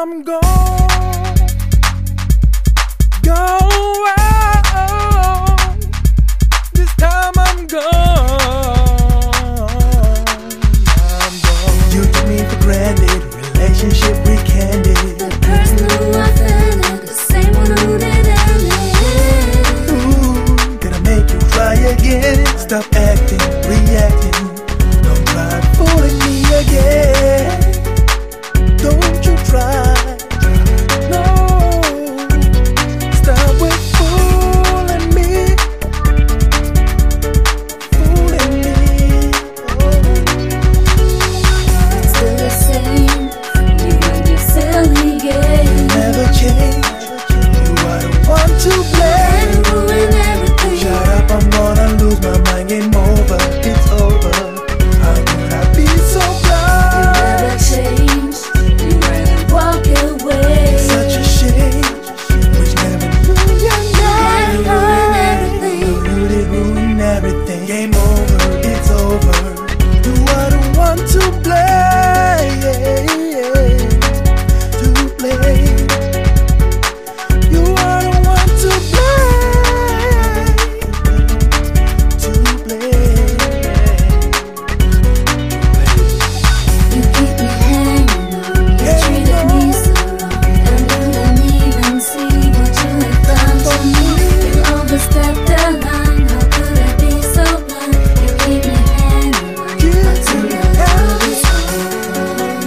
I'm gone, gone. This time I'm gone. I'm gone. You took me for granted, relationship recanded. The person who I fell the same one who did Ooh, gonna make you cry again? Stop acting, reacting.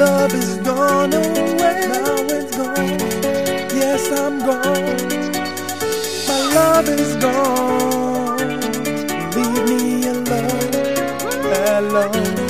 love is gone away. Now it's gone. Yes, I'm gone. My love is gone. Leave me alone, alone.